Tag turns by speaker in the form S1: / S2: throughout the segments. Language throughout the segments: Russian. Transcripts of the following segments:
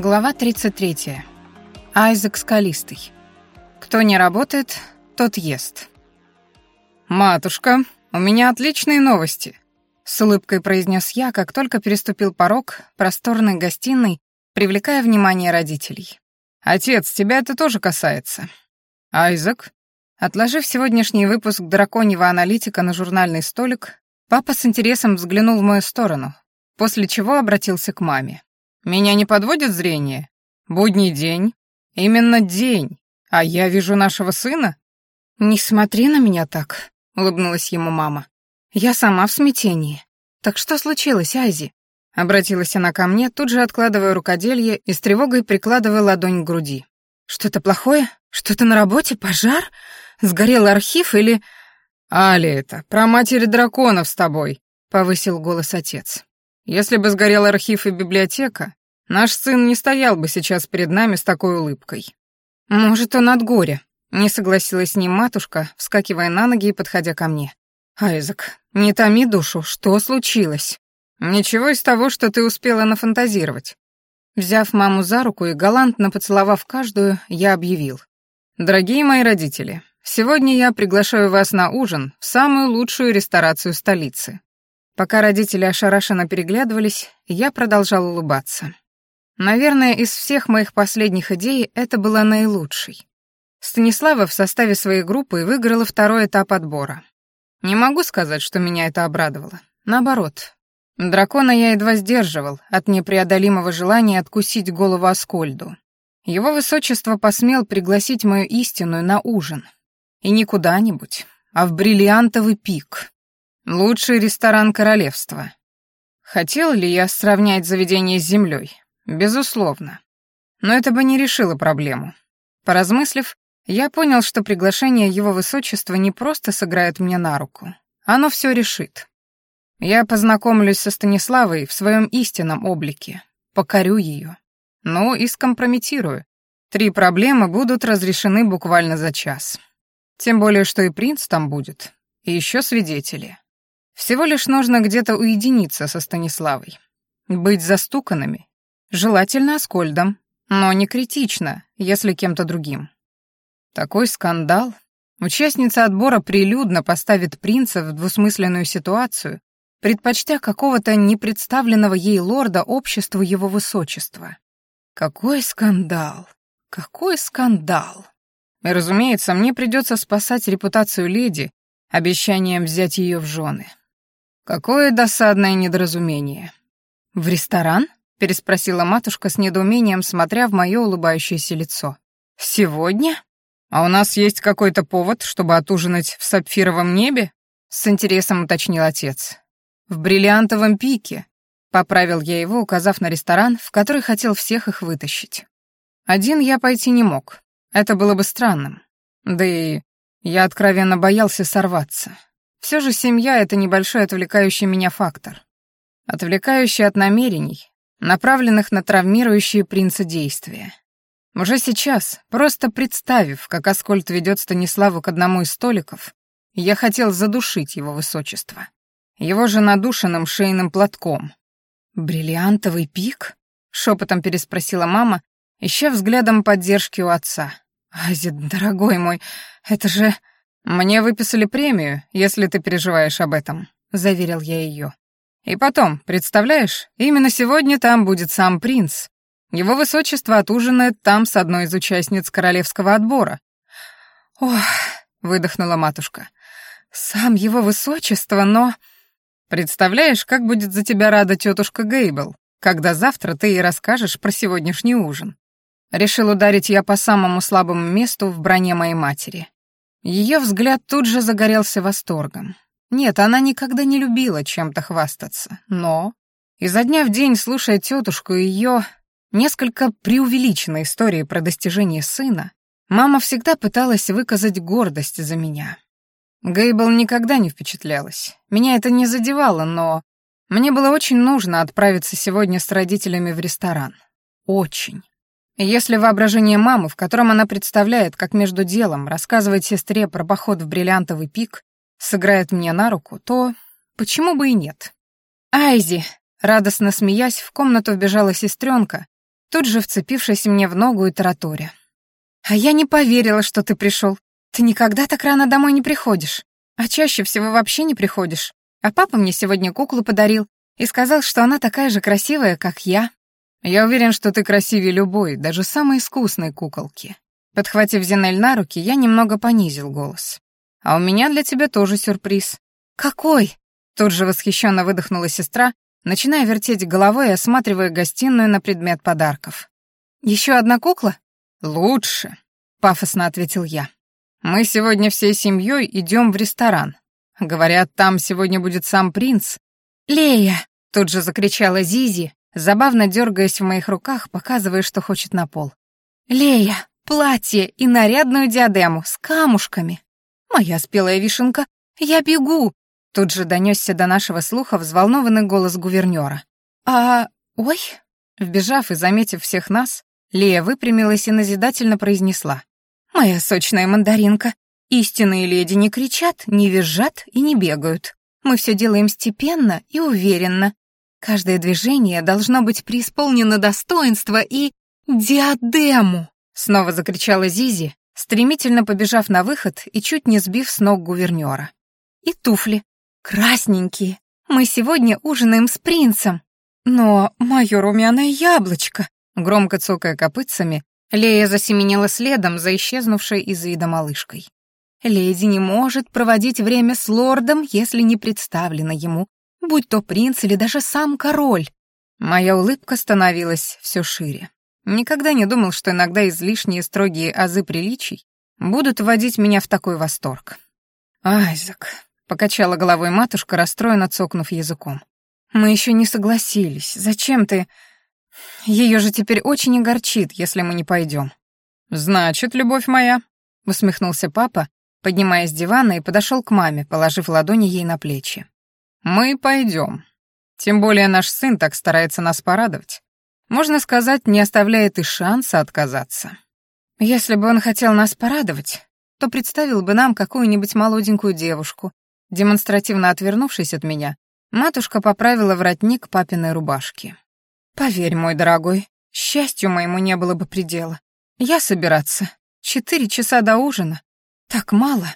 S1: Глава 33. Айзек Скалистый. Кто не работает, тот ест. «Матушка, у меня отличные новости», — с улыбкой произнес я, как только переступил порог просторной гостиной, привлекая внимание родителей. «Отец, тебя это тоже касается». «Айзек?» Отложив сегодняшний выпуск драконьего аналитика на журнальный столик, папа с интересом взглянул в мою сторону, после чего обратился к маме. Меня не подводит зрение? Будний день. Именно день. А я вижу нашего сына. Не смотри на меня так, улыбнулась ему мама. Я сама в смятении. Так что случилось, Айзи? Обратилась она ко мне, тут же откладывая рукоделье и с тревогой прикладывая ладонь к груди. Что-то плохое? Что-то на работе? Пожар? Сгорел архив или... «Али это, про матери драконов с тобой», — повысил голос отец. Если бы сгорел архив и библиотека, наш сын не стоял бы сейчас перед нами с такой улыбкой. Может, он от горя, не согласилась с ним матушка, вскакивая на ноги и подходя ко мне. Айзек, не томи душу, что случилось? Ничего из того, что ты успела нафантазировать. Взяв маму за руку и галантно поцеловав каждую, я объявил. «Дорогие мои родители, сегодня я приглашаю вас на ужин в самую лучшую ресторацию столицы. Пока родители ошарашенно переглядывались, я продолжал улыбаться. Наверное, из всех моих последних идей это была наилучшей. Станислава в составе своей группы выиграла второй этап отбора. Не могу сказать, что меня это обрадовало. Наоборот. Дракона я едва сдерживал от непреодолимого желания откусить голову Аскольду. Его высочество посмел пригласить мою истинную на ужин. И не куда-нибудь, а в бриллиантовый пик. Лучший ресторан королевства. Хотел ли я сравнять заведение с землей? Безусловно. Но это бы не решило проблему. Поразмыслив, я понял, что приглашение его высочества не просто сыграет мне на руку. Оно все решит. Я познакомлюсь со Станиславой в своем истинном облике, покорю ее. Ну и скомпрометирую. Три проблемы будут разрешены буквально за час. Тем более, что и принц там будет, и еще свидетели. Всего лишь нужно где-то уединиться со Станиславой. Быть застуканными. Желательно Аскольдом, но не критично, если кем-то другим. Такой скандал. Участница отбора прилюдно поставит принца в двусмысленную ситуацию, предпочтя какого-то непредставленного ей лорда обществу его высочества. Какой скандал! Какой скандал! И, разумеется, мне придется спасать репутацию леди обещанием взять ее в жены. Какое досадное недоразумение. В ресторан? переспросила матушка с недоумением, смотря в мое улыбающееся лицо. Сегодня? А у нас есть какой-то повод, чтобы отужинать в сапфировом небе? С интересом уточнил отец. В бриллиантовом пике, поправил я его, указав на ресторан, в который хотел всех их вытащить. Один я пойти не мог. Это было бы странным. Да и я откровенно боялся сорваться. Все же семья — это небольшой отвлекающий меня фактор. Отвлекающий от намерений, направленных на травмирующие принца действия. Уже сейчас, просто представив, как Аскольд ведет Станиславу к одному из столиков, я хотел задушить его высочество. Его же надушенным шейным платком. «Бриллиантовый пик?» — шепотом переспросила мама, ища взглядом поддержки у отца. «Азид, дорогой мой, это же...» «Мне выписали премию, если ты переживаешь об этом», — заверил я ее. «И потом, представляешь, именно сегодня там будет сам принц. Его высочество отужинает там с одной из участниц королевского отбора». «Ох», — выдохнула матушка, — «сам его высочество, но...» «Представляешь, как будет за тебя рада тетушка Гейбл, когда завтра ты ей расскажешь про сегодняшний ужин?» Решил ударить я по самому слабому месту в броне моей матери. Ее взгляд тут же загорелся восторгом. Нет, она никогда не любила чем-то хвастаться, но изо дня в день, слушая тетушку и ее несколько преувеличенной истории про достижение сына, мама всегда пыталась выказать гордость за меня. Гейбл никогда не впечатлялась. Меня это не задевало, но мне было очень нужно отправиться сегодня с родителями в ресторан. Очень. Если воображение мамы, в котором она представляет, как между делом рассказывает сестре про поход в бриллиантовый пик, сыграет мне на руку, то почему бы и нет? «Айзи!» — радостно смеясь, в комнату вбежала сестренка тут же вцепившись мне в ногу и тараторя. «А я не поверила, что ты пришел. Ты никогда так рано домой не приходишь. А чаще всего вообще не приходишь. А папа мне сегодня куклу подарил и сказал, что она такая же красивая, как я. Я уверен, что ты красивее любой, даже самой искусной куколки. Подхватив Зинель на руки, я немного понизил голос. А у меня для тебя тоже сюрприз. Какой? Тут же восхищенно выдохнула сестра, начиная вертеть головой и осматривая гостиную на предмет подарков. Еще одна кукла? Лучше, пафосно ответил я. Мы сегодня всей семьей идем в ресторан. Говорят, там сегодня будет сам принц. Лея! Тут же закричала Зизи, забавно дергаясь в моих руках, показывая, что хочет на пол. Лея, платье и нарядную диадему с камушками. Моя спелая вишенка, я бегу. Тут же донесся до нашего слуха взволнованный голос гувернера. А, ой, вбежав и заметив всех нас, Лея выпрямилась и назидательно произнесла: «Моя сочная мандаринка, истинные леди не кричат, не визжат и не бегают. Мы все делаем степенно и уверенно. Каждое движение должно быть преисполнено достоинства и... диадему!» Снова закричала Зизи, стремительно побежав на выход и чуть не сбив с ног гувернера. «И туфли. Красненькие. Мы сегодня ужинаем с принцем. Но мое румяное яблочко!» Громко цокая копытцами, Лея засеменила следом за исчезнувшей из вида малышкой. Леди не может проводить время с лордом, если не представлена ему, будь то принц или даже сам король. Моя улыбка становилась все шире. Никогда не думал, что иногда излишние строгие азы приличий будут вводить меня в такой восторг. «Айзек», — покачала головой матушка, расстроенно цокнув языком. «Мы еще не согласились. Зачем ты...» Ее же теперь очень огорчит, если мы не пойдем. Значит, любовь моя, усмехнулся папа, поднимаясь с дивана и подошел к маме, положив ладони ей на плечи. Мы пойдем. Тем более наш сын так старается нас порадовать. Можно сказать, не оставляет и шанса отказаться. Если бы он хотел нас порадовать, то представил бы нам какую-нибудь молоденькую девушку. Демонстративно отвернувшись от меня, матушка поправила воротник папиной рубашки. Поверь, мой дорогой, счастью моему не было бы предела. Я собираться. Четыре часа до ужина. Так мало.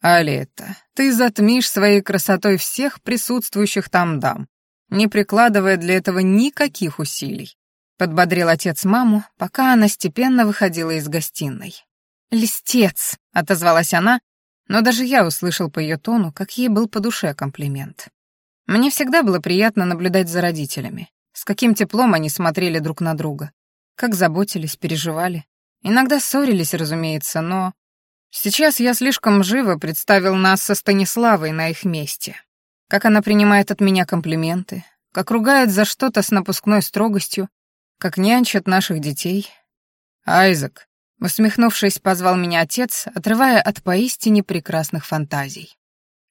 S1: Алета, ты затмишь своей красотой всех присутствующих там дам, не прикладывая для этого никаких усилий. Подбодрил отец маму, пока она степенно выходила из гостиной. «Листец!» — отозвалась она, но даже я услышал по ее тону, как ей был по душе комплимент. Мне всегда было приятно наблюдать за родителями. С каким теплом они смотрели друг на друга. Как заботились, переживали. Иногда ссорились, разумеется, но... Сейчас я слишком живо представил нас со Станиславой на их месте. Как она принимает от меня комплименты, как ругает за что-то с напускной строгостью, как нянчат наших детей. «Айзек», — усмехнувшись, позвал меня отец, отрывая от поистине прекрасных фантазий.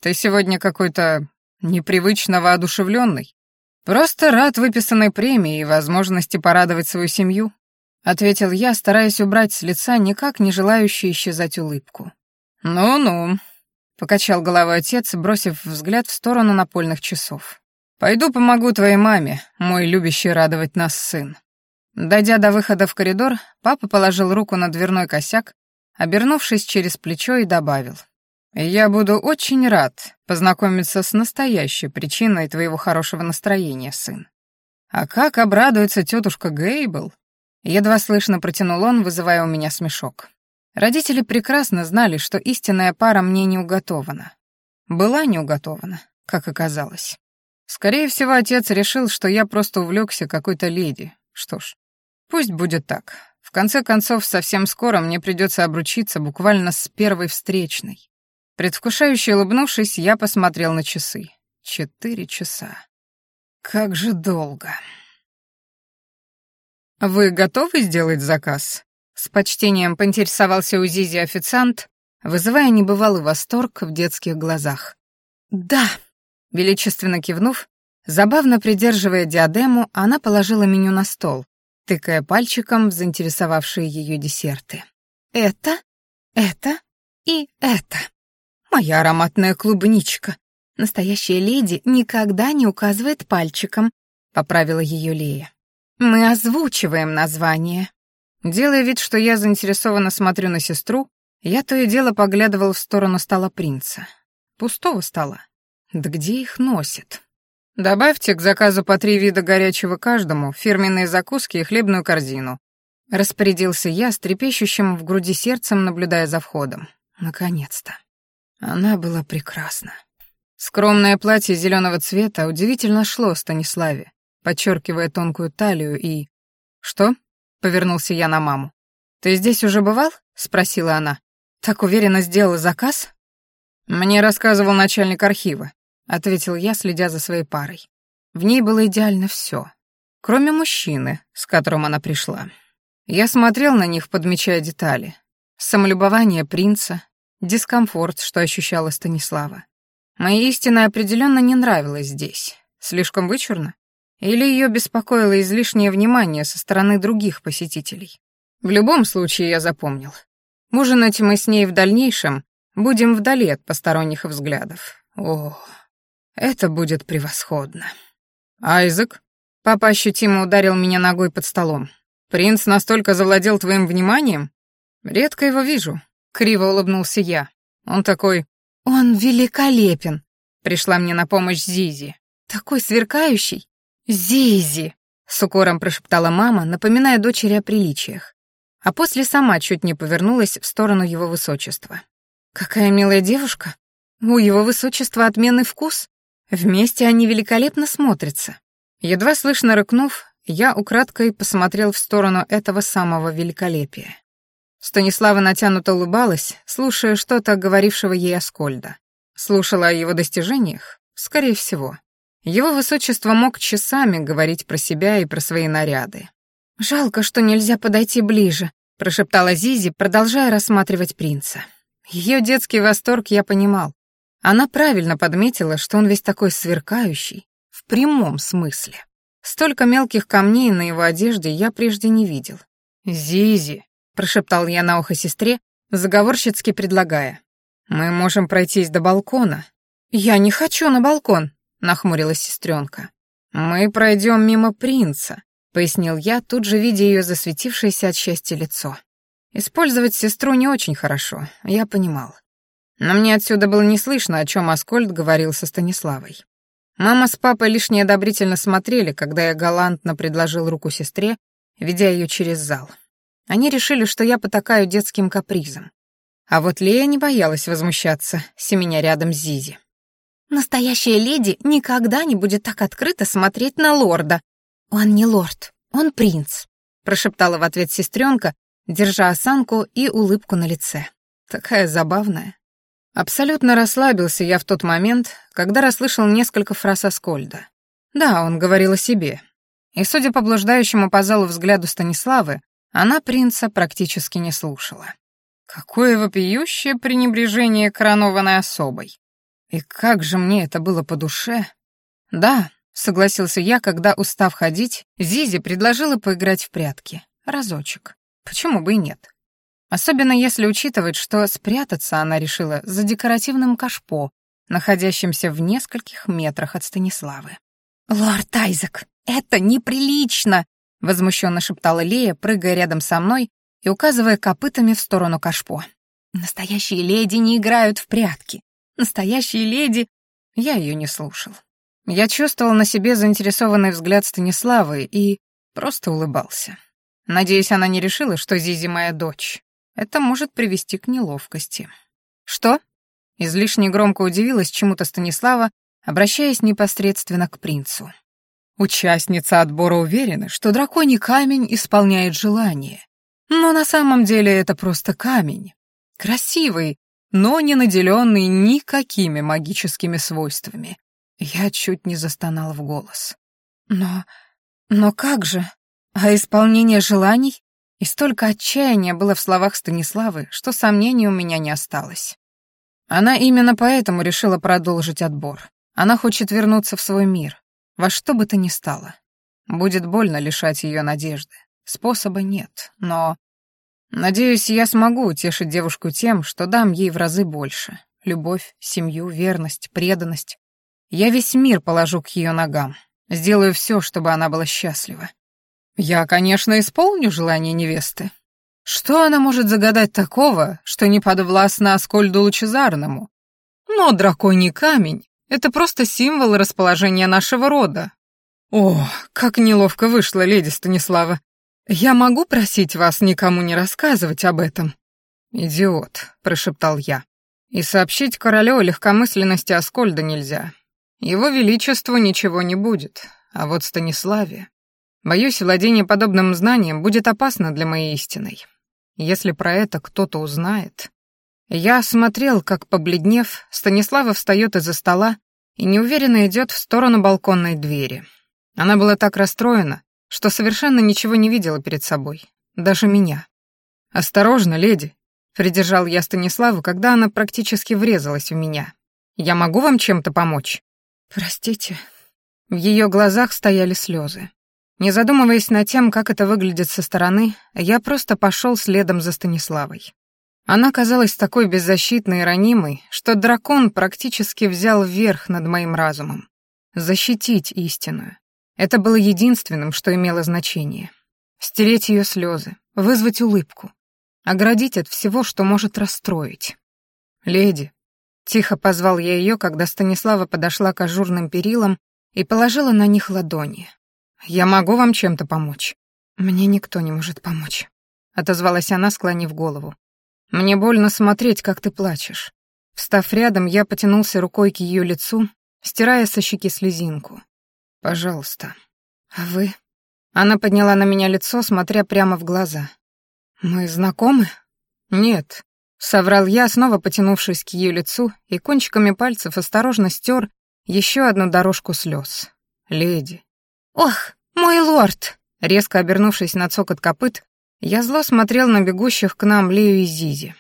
S1: «Ты сегодня какой-то непривычно воодушевленный. «Просто рад выписанной премии и возможности порадовать свою семью», — ответил я, стараясь убрать с лица никак не желающую исчезать улыбку. «Ну-ну», — покачал головой отец, бросив взгляд в сторону напольных часов. «Пойду помогу твоей маме, мой любящий радовать нас сын». Дойдя до выхода в коридор, папа положил руку на дверной косяк, обернувшись через плечо и добавил. «Я буду очень рад познакомиться с настоящей причиной твоего хорошего настроения, сын. А как обрадуется тетушка Гейбл?» Едва слышно протянул он, вызывая у меня смешок. Родители прекрасно знали, что истинная пара мне не уготована. Была не уготована, как оказалось. Скорее всего, отец решил, что я просто увлекся какой-то леди. Что ж, пусть будет так. В конце концов, совсем скоро мне придется обручиться буквально с первой встречной. Предвкушающе улыбнувшись, я посмотрел на часы. Четыре часа. Как же долго. «Вы готовы сделать заказ?» С почтением поинтересовался у Зизи официант, вызывая небывалый восторг в детских глазах. «Да!» Величественно кивнув, забавно придерживая диадему, она положила меню на стол, тыкая пальчиком в заинтересовавшие ее десерты. «Это, это и это!» Моя ароматная клубничка. Настоящая леди никогда не указывает пальчиком, поправила ее Лея. Мы озвучиваем название. Делая вид, что я заинтересованно смотрю на сестру, я то и дело поглядывал в сторону стола принца. Пустого стола. Да где их носит? Добавьте к заказу по три вида горячего каждому, фирменные закуски и хлебную корзину. Распорядился я с трепещущим в груди сердцем, наблюдая за входом. Наконец-то. Она была прекрасна. Скромное платье зеленого цвета удивительно шло Станиславе, подчеркивая тонкую талию и... «Что?» — повернулся я на маму. «Ты здесь уже бывал?» — спросила она. «Так уверенно сделала заказ?» «Мне рассказывал начальник архива», — ответил я, следя за своей парой. В ней было идеально все, кроме мужчины, с которым она пришла. Я смотрел на них, подмечая детали. Самолюбование принца, дискомфорт, что ощущала Станислава. Моя истина определенно не нравилась здесь. Слишком вычурно? Или ее беспокоило излишнее внимание со стороны других посетителей? В любом случае я запомнил. Ужинать мы с ней в дальнейшем будем вдали от посторонних взглядов. О, это будет превосходно. Айзек, папа ощутимо ударил меня ногой под столом. Принц настолько завладел твоим вниманием? Редко его вижу. Криво улыбнулся я. Он такой... Он великолепен. Пришла мне на помощь Зизи. Такой сверкающий. Зизи, с укором прошептала мама, напоминая дочери о приличиях а после сама чуть не повернулась в сторону его высочества. «Какая милая девушка! У его высочества отменный вкус. Вместе они великолепно смотрятся». Едва слышно рыкнув, я украдкой посмотрел в сторону этого самого великолепия. Станислава натянуто улыбалась, слушая что-то говорившего ей Аскольда. Слушала о его достижениях? Скорее всего. Его высочество мог часами говорить про себя и про свои наряды. «Жалко, что нельзя подойти ближе», — прошептала Зизи, продолжая рассматривать принца. Ее детский восторг я понимал. Она правильно подметила, что он весь такой сверкающий, в прямом смысле. Столько мелких камней на его одежде я прежде не видел. «Зизи», — прошептал я на ухо сестре, заговорщицки предлагая. «Мы можем пройтись до балкона». «Я не хочу на балкон», — нахмурилась сестренка. «Мы пройдем мимо принца», — пояснил я, тут же видя ее засветившееся от счастья лицо. Использовать сестру не очень хорошо, я понимал. Но мне отсюда было не слышно, о чем Аскольд говорил со Станиславой. Мама с папой лишь неодобрительно смотрели, когда я галантно предложил руку сестре, ведя ее через зал. Они решили, что я потакаю детским капризом. А вот Лея не боялась возмущаться, семеня рядом с Зизи. «Настоящая леди никогда не будет так открыто смотреть на лорда», «Он не лорд, он принц», — прошептала в ответ сестренка, держа осанку и улыбку на лице. Такая забавная. Абсолютно расслабился я в тот момент, когда расслышал несколько фраз Аскольда. Да, он говорил о себе. И, судя по блуждающему по залу взгляду Станиславы, она принца практически не слушала. Какое вопиющее пренебрежение коронованной особой. И как же мне это было по душе. Да, Согласился я, когда, устав ходить, Зизи предложила поиграть в прятки. Разочек. Почему бы и нет? Особенно если учитывать, что спрятаться она решила за декоративным кашпо, находящимся в нескольких метрах от Станиславы. «Лорд Айзек, это неприлично!» — возмущенно шептала Лея, прыгая рядом со мной и указывая копытами в сторону кашпо. «Настоящие леди не играют в прятки. Настоящие леди...» Я ее не слушал. Я чувствовал на себе заинтересованный взгляд Станиславы и просто улыбался. Надеюсь, она не решила, что Зизи моя дочь. Это может привести к неловкости. «Что?» Излишне громко удивилась чему-то Станислава, обращаясь непосредственно к принцу. Участница отбора уверена, что драконий камень исполняет желание. Но на самом деле это просто камень. Красивый, но не наделенный никакими магическими свойствами. Я чуть не застонал в голос. Но... но как же? А исполнение желаний? И столько отчаяния было в словах Станиславы, что сомнений у меня не осталось. Она именно поэтому решила продолжить отбор. Она хочет вернуться в свой мир, во что бы то ни стало. Будет больно лишать ее надежды. Способа нет, но... Надеюсь, я смогу утешить девушку тем, что дам ей в разы больше. Любовь, семью, верность, преданность. Я весь мир положу к ее ногам. Сделаю все, чтобы она была счастлива. Я, конечно, исполню желание невесты. Что она может загадать такого, что не подвластно Аскольду Лучезарному? Но драконий камень — это просто символ расположения нашего рода. О, как неловко вышло, леди Станислава. Я могу просить вас никому не рассказывать об этом? Идиот, прошептал я. И сообщить королю о легкомысленности Аскольда нельзя. Его величеству ничего не будет, а вот Станиславе... Боюсь, владение подобным знанием будет опасно для моей истиной. Если про это кто-то узнает... Я смотрел, как, побледнев, Станислава встает из-за стола и неуверенно идет в сторону балконной двери. Она была так расстроена, что совершенно ничего не видела перед собой, даже меня. «Осторожно, леди!» — придержал я Станиславу, когда она практически врезалась в меня. «Я могу вам чем-то помочь?» «Простите». В ее глазах стояли слезы. Не задумываясь над тем, как это выглядит со стороны, я просто пошел следом за Станиславой. Она казалась такой беззащитной и ранимой, что дракон практически взял верх над моим разумом. Защитить истинную. Это было единственным, что имело значение. Стереть ее слезы, вызвать улыбку, оградить от всего, что может расстроить. «Леди», — тихо позвал я ее, когда Станислава подошла к ажурным перилам и положила на них ладони. «Я могу вам чем-то помочь?» «Мне никто не может помочь», — отозвалась она, склонив голову. «Мне больно смотреть, как ты плачешь». Встав рядом, я потянулся рукой к ее лицу, стирая со щеки слезинку. «Пожалуйста». «А вы?» Она подняла на меня лицо, смотря прямо в глаза. «Мы знакомы?» «Нет», — соврал я, снова потянувшись к ее лицу и кончиками пальцев осторожно стер еще одну дорожку слез. «Леди,
S2: «Ох, мой лорд!»
S1: Резко обернувшись на цокот копыт, я зло смотрел на бегущих к нам Лею и Зизи.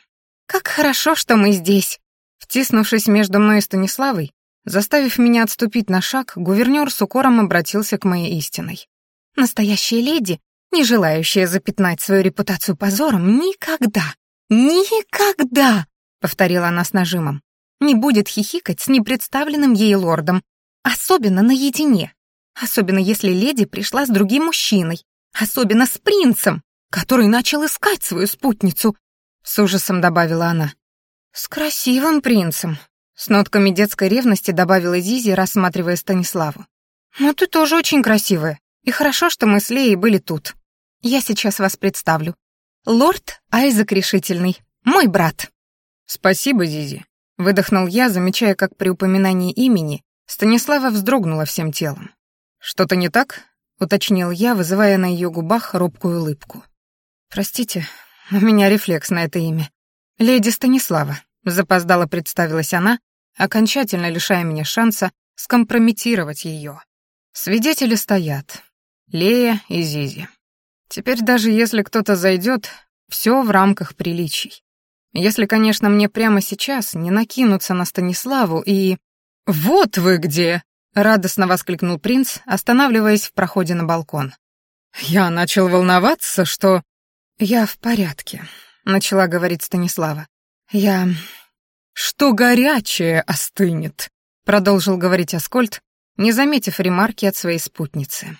S2: «Как хорошо, что мы здесь!»
S1: Втиснувшись между мной и Станиславой, заставив меня отступить на шаг, гувернер с укором обратился к моей истиной.
S2: «Настоящая леди, не желающая запятнать свою репутацию позором, никогда, никогда!» — повторила она с нажимом. «Не будет хихикать с непредставленным ей лордом, особенно наедине. Особенно если леди пришла с другим мужчиной. Особенно с принцем, который начал искать свою спутницу. С ужасом добавила она. С красивым принцем. С нотками детской ревности добавила Зизи, рассматривая Станиславу. «Ну ты тоже очень красивая. И хорошо, что мы с Леей были тут. Я сейчас вас представлю. Лорд Айзек Решительный, мой брат».
S1: «Спасибо, Зизи», — выдохнул я, замечая, как при упоминании имени Станислава вздрогнула всем телом. «Что-то не так?» — уточнил я, вызывая на ее губах робкую улыбку. «Простите, у меня рефлекс на это имя. Леди Станислава», — запоздало представилась она, окончательно лишая меня шанса скомпрометировать ее. Свидетели стоят. Лея и Зизи. Теперь даже если кто-то зайдет, все в рамках приличий. Если, конечно, мне прямо сейчас не накинуться на Станиславу и... «Вот вы где!» — радостно воскликнул принц, останавливаясь в проходе на балкон. «Я начал волноваться, что...» «Я в порядке», — начала говорить Станислава. «Я...» «Что горячее остынет», — продолжил говорить Аскольд, не заметив ремарки от своей спутницы.